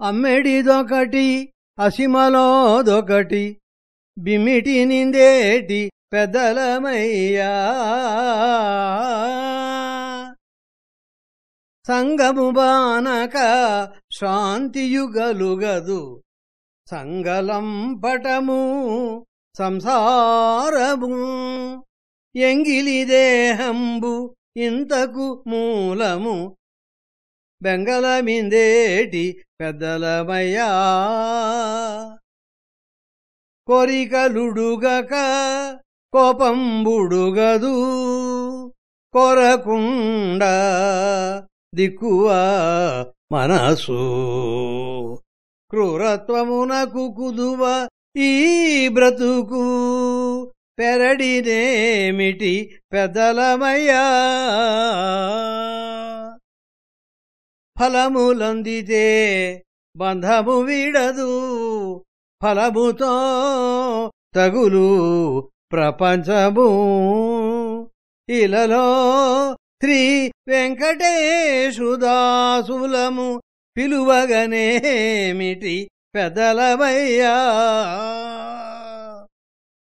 అమ్మెడిదొకటి అసిమలోదొకటి బిమిటి నిందేటి పెద్దలమయ్యా. సంగము బానక శాంతియుగలుగదు సంగలంపటము సంసారము. ఎంగిలి దేహంబు ఇంతకు మూలము బెంగళమిందేటి పెద్దలమయ్యా? కోరికలుడుగక కోపంబుడుగదు కొరకుండ దిక్కువ మనసు. క్రూరత్వమునకు కుదువ ఈ బ్రతుకు పెరడినేమిటి పెద్దలమయ్యా? ఫలములందితే బంధము వీడదు ఫలముతో తగులు ప్రపంచము. ఇలలో శ్రీ వెంకటేశుదాసులము పిలువగనేమిటి పెదలవయ్యా?